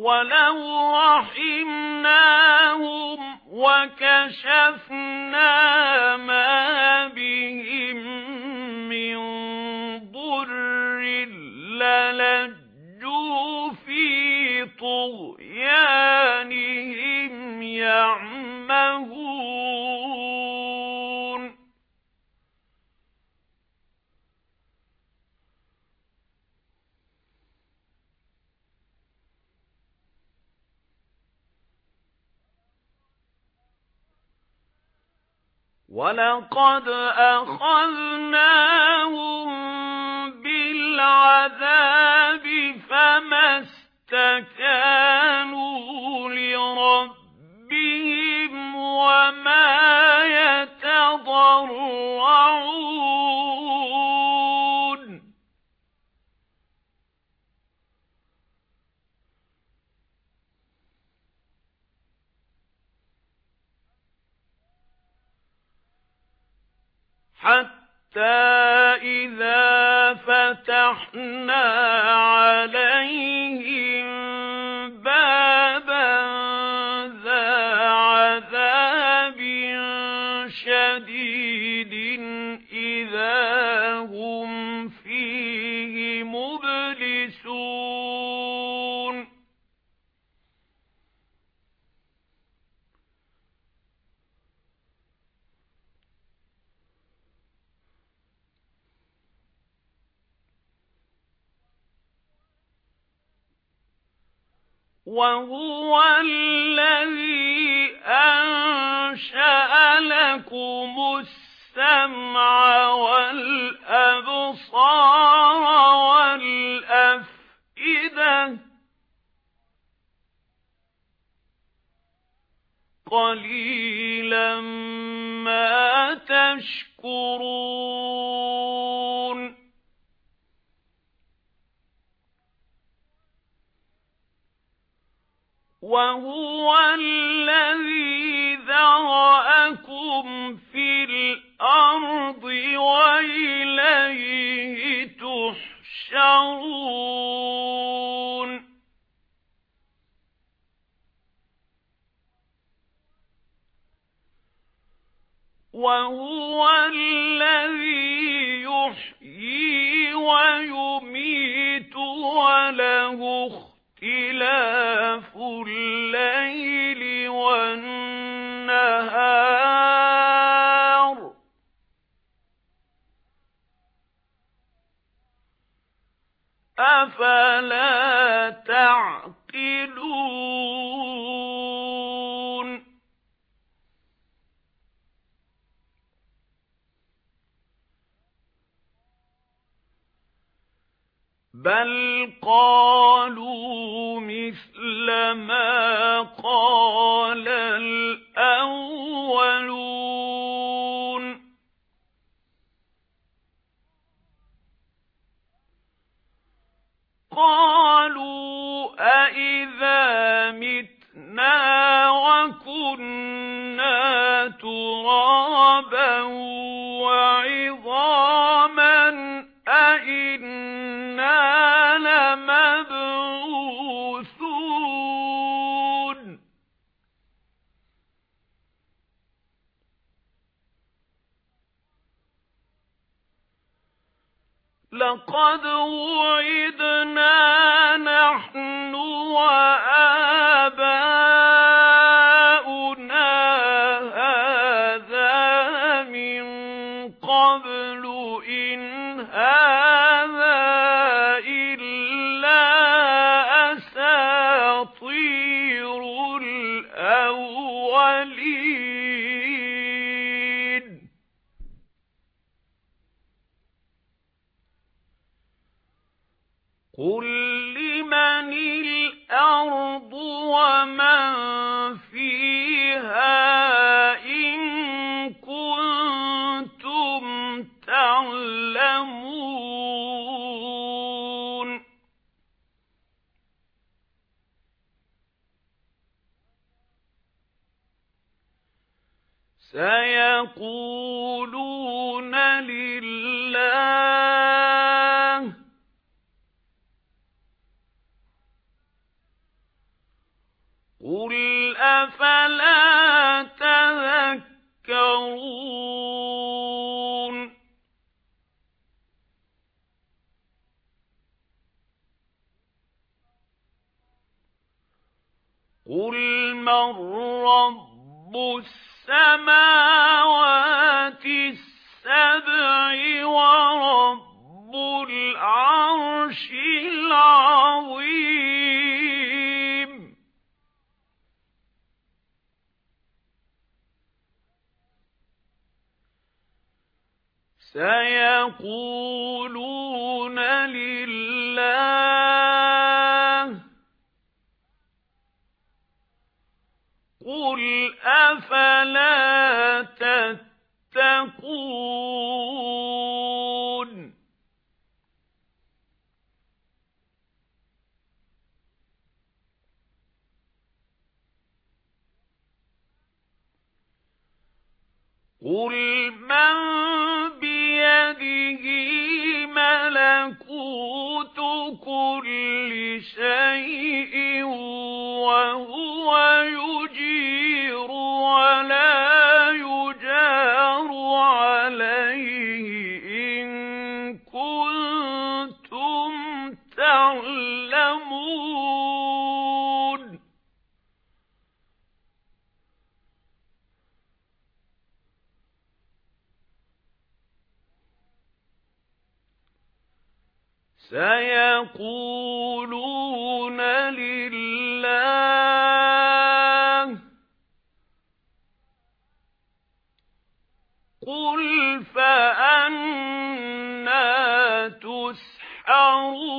وَلَوْ رَحِمْنَاهُمْ وَكَشَفْنَا مَا بِهِمْ مِنْ ضُرٍّ لَلَجُّوا فِي طُغْيَانِهِمْ يَعْمَهُونَ وَلَقَدْ أَخَذْنَاهُمْ بِالْعَذَابِ فَمَا اسْتَكَانُوا حَتَّى إِذَا فَتَحْنَا عَلَيْهِمْ بَابًا ذَا عَذَابٍ شَدِيدٍ إِذَا هُمْ فِيهِ مُبْلِسُونَ وَهُوَ الَّذِي أَنشَأَ لَكُمُ السَّمْعَ وَالْأَبْصَارَ وَالْأَفْئِدَةَ. قَلِيلًا مَا تَشْكُرُونَ. وَهُوَ الَّذِي ذَرَأَكُمْ فِي الْأَرْضِ وَإِلَيْهِ تُحْشَرُونَ. وَهُوَ الَّذِي يُحْيِي وَيُمِيتُ وَلَهُ اخْتِلَافُ اللَّيْلِ وَالنَّهَارِ أَفَلَا تَعْقِلُونَ بَلْ قَالُوا مِثْلَ مَا قَالَ الْأَوَّلُونَ. قَالُوا أَإِذَا مِتْنَا وَكُنَّا تُرَابًا لَقَدْ وُعِدْنَا نَحْنُ وَآبَاؤُنَا هَذَا مِنْ قَبْلُ إِنْ هَذَا قُل لِّمَنِ الْأَرْضُ وَمَن فِيهَا إِن كُنتُمْ تَعْلَمُونَ سَيَقُولُونَ أَفَلَا تَذَكَّرُونَ؟ قُلْ مَنْ رَبُّ السَّمَاوَاتِ السَّبْعِ وَرَبُّ الْعَرْشِ الْعَظِيمِ سَيَقُولُونَ لِلَّهِ قُلْ أَفَلَا تَتَّقُونَ؟ قُلْ كُلِّ شَيْءٍ سَيَقُولُونَ لِلَّهِ قُلْ فَأَنَّى تُسْحَرُونَ